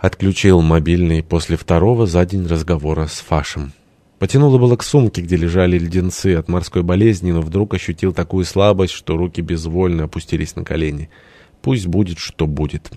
Отключил мобильный после второго за день разговора с Фашем. Потянуло было к сумке, где лежали леденцы от морской болезни, но вдруг ощутил такую слабость, что руки безвольно опустились на колени. Пусть будет, что будет.